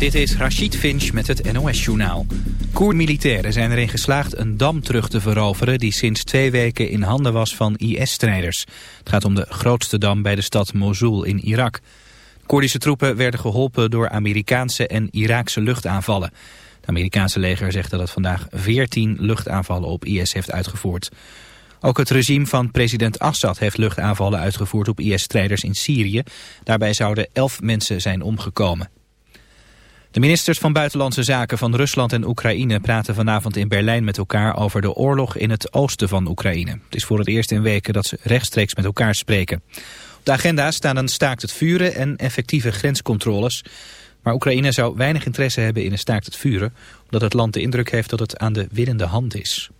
Dit is Rachid Finch met het NOS-journaal. Koer-militairen zijn erin geslaagd een dam terug te veroveren... die sinds twee weken in handen was van IS-strijders. Het gaat om de grootste dam bij de stad Mosul in Irak. Koerdische troepen werden geholpen door Amerikaanse en Iraakse luchtaanvallen. Het Amerikaanse leger zegt dat het vandaag 14 luchtaanvallen op IS heeft uitgevoerd. Ook het regime van president Assad heeft luchtaanvallen uitgevoerd op IS-strijders in Syrië. Daarbij zouden elf mensen zijn omgekomen. De ministers van Buitenlandse Zaken van Rusland en Oekraïne praten vanavond in Berlijn met elkaar over de oorlog in het oosten van Oekraïne. Het is voor het eerst in weken dat ze rechtstreeks met elkaar spreken. Op de agenda staan een staakt het vuren en effectieve grenscontroles. Maar Oekraïne zou weinig interesse hebben in een staakt het vuren, omdat het land de indruk heeft dat het aan de winnende hand is.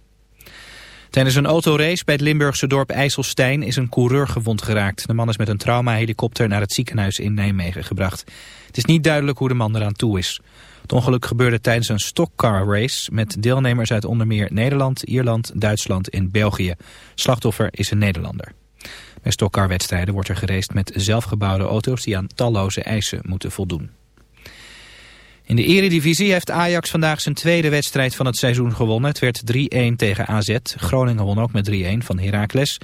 Tijdens een autorace bij het Limburgse dorp IJsselstein is een coureur gewond geraakt. De man is met een traumahelikopter naar het ziekenhuis in Nijmegen gebracht. Het is niet duidelijk hoe de man eraan toe is. Het ongeluk gebeurde tijdens een stockcar race met deelnemers uit onder meer Nederland, Ierland, Duitsland en België. Slachtoffer is een Nederlander. Bij stockcarwedstrijden wordt er gereest met zelfgebouwde auto's die aan talloze eisen moeten voldoen. In de eredivisie heeft Ajax vandaag zijn tweede wedstrijd van het seizoen gewonnen. Het werd 3-1 tegen AZ. Groningen won ook met 3-1 van Heracles.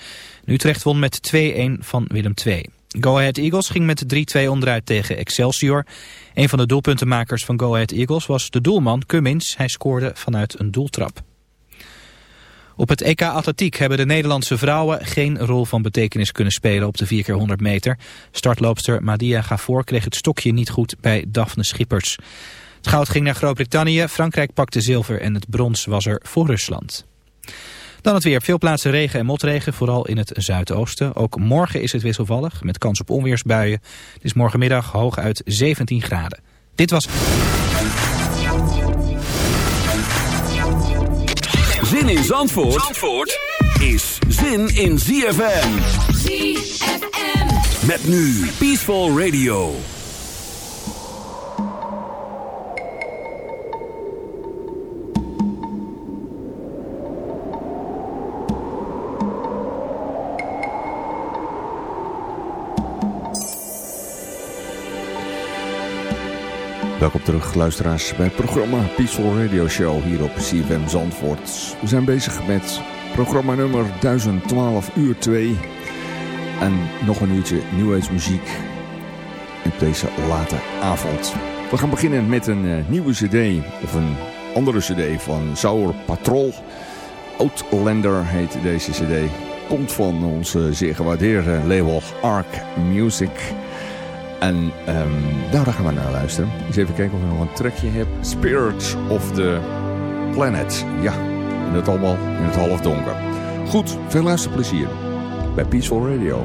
Utrecht won met 2-1 van Willem II. Go Ahead Eagles ging met 3-2 onderuit tegen Excelsior. Een van de doelpuntenmakers van Go Ahead Eagles was de doelman Cummins. Hij scoorde vanuit een doeltrap. Op het EK Atletiek hebben de Nederlandse vrouwen geen rol van betekenis kunnen spelen op de 4x100 meter. Startloopster Madia Gafor kreeg het stokje niet goed bij Daphne Schippers. Het goud ging naar Groot-Brittannië, Frankrijk pakte zilver en het brons was er voor Rusland. Dan het weer. Veel plaatsen regen en motregen, vooral in het zuidoosten. Ook morgen is het wisselvallig, met kans op onweersbuien. Het is morgenmiddag hooguit 17 graden. Dit was... Zin in Zandvoort, Zandvoort is zin in ZFM. ZFM. Met nu Peaceful Radio. Welkom terug luisteraars bij het programma Peaceful Radio Show hier op CFM Zandvoort. We zijn bezig met programma nummer 1012 uur 2 en nog een uurtje muziek op deze late avond. We gaan beginnen met een uh, nieuwe cd of een andere cd van Sour Patrol. Outlander heet deze cd. Komt van onze zeer gewaardeerde label Arc Music... En um, nou, daar gaan we naar luisteren. Eens even kijken of ik nog een trekje heb. Spirits of the Planet. Ja, en dat allemaal in het halfdonker. Goed, veel luisterplezier bij Peaceful Radio.